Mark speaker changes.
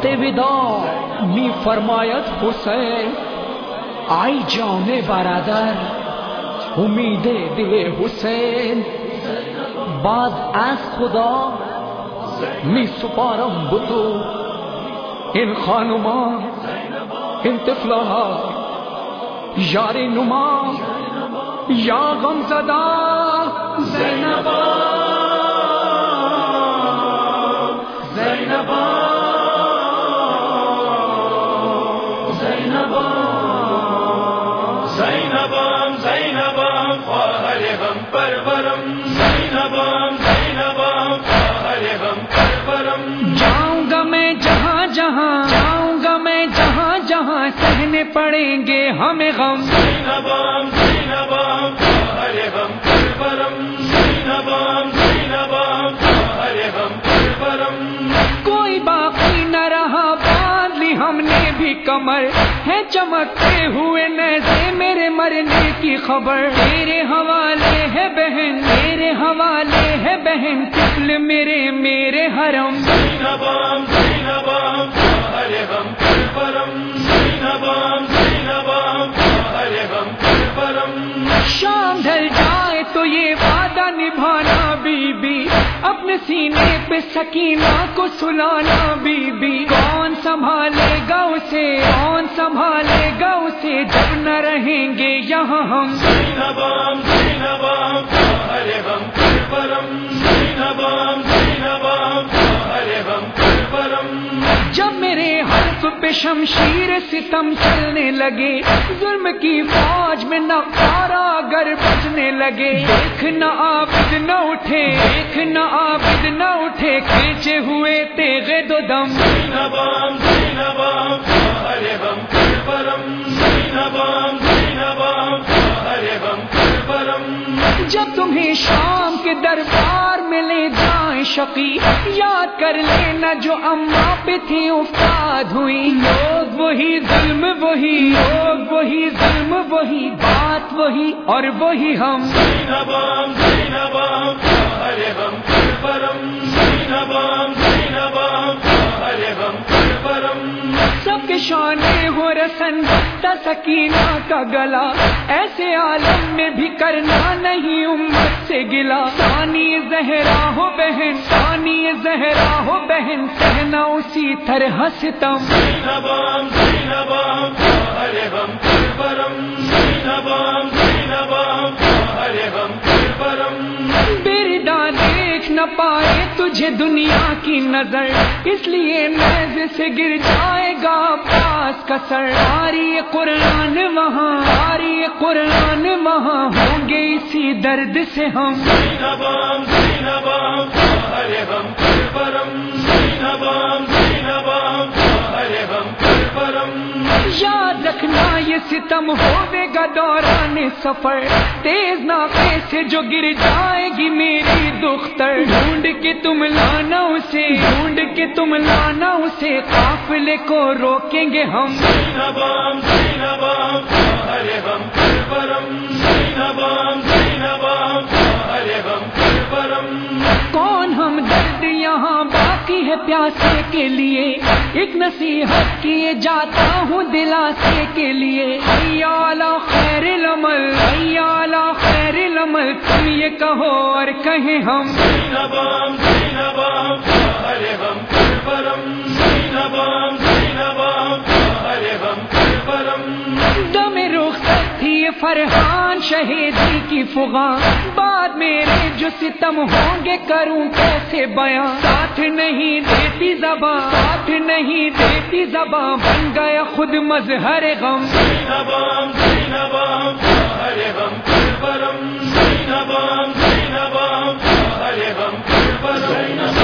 Speaker 1: وقت ودا۔ می فرماید، حسین، آئی جان برادر، امید دل حسین۔ بعد از خدا، می سپارم بتو این خانوما، این طفلها، یار نما، یا غم زدا زینبا زینبا۔
Speaker 2: پرورم زینبام زینبام غم پرورم
Speaker 1: جاؤں گا میں جہاں جہاں جاؤں گا میں جہاں جہاں سہنے پڑیں گے ہمیں غم
Speaker 2: زینبام
Speaker 1: باندھ لی ہم نے بھی کمر ہے چمکتے ہوئے نیزے میرے مرنے کی خبر میرے حوالے ہے بہن میرے حوالے ہے بہن۔ طفل میرے میرے حرم۔ شام ڈھل جائے تو یہ وعدہ نبھانا بی بی اپنے سینے پہ سکینہ کو سلانا بی بی سنبھالے گا اسے کون سنبھالے گا اسے۔ جب نہ رہیں گے یہاں ہم۔ شمشیر ستم چلنے لگے۔ ظلم کی فوج میں نہ پارا گر بجنے لگے۔ دیکھ نہ عابد نہ اٹھے دیکھ نہ عابد نہ اٹھے۔ کھینچے ہوئے تیغے دو دم۔ جب تمہیں شام کے دربار میں لے جائیں شقی یاد کر لینا جو اما پہ تھی افتاد ہوئی۔ لوگ وہی ظلم وہی لوگ وہی ظلم وہی بات وہی اور وہی ہم۔
Speaker 2: زینبام زینبام زینبام
Speaker 1: سب کے شانے رسن بستا سکینہ کا گلا۔ ایسے عالم میں بھی کرنا نہیں امت سے گلا۔ ثانی زہرا ہو بہن ثانی زہرا ہو بہن۔ سہنا اسی طرح ستم۔ نہ پائے تجھے دنیا کی نظر۔ اس لیے نیز سے گر جائے گا پاس کا سر آری قرآن وہاں آری قرآن وہاں ہوں گے اسی درد سے ہم۔
Speaker 2: سینہ بام خواهر غم پرورم
Speaker 1: یاد رکھنا یہ ستم ہوے گا دوران سفر۔ تیز ناقے سے جو گر جائے گی میری دختر۔ ڈھونڈ کے تم لانا اسے ڈھونڈ کے تم لانا اسے۔ قافلے کو روکیں گے ہم۔ کون ہم درد یہاں باقی ہے پیاسے کے لیے؟ ایک نصیحت کیے جاتا ہوں دلاسے کے لیے۔ حیالا خیر العمل حیالا خیر العمل۔ تم یہ کہو اور کہیں ہم۔ فرحان شہیدی کی فغاں بعد میرے جو ستم ہوں گے، کروں کیسے بیاں ساتھ نہیں دیتی زباں ساتھ نہیں دیتی زباں بن گیا خود مظہر غم۔
Speaker 2: زینبام زینبام غم غم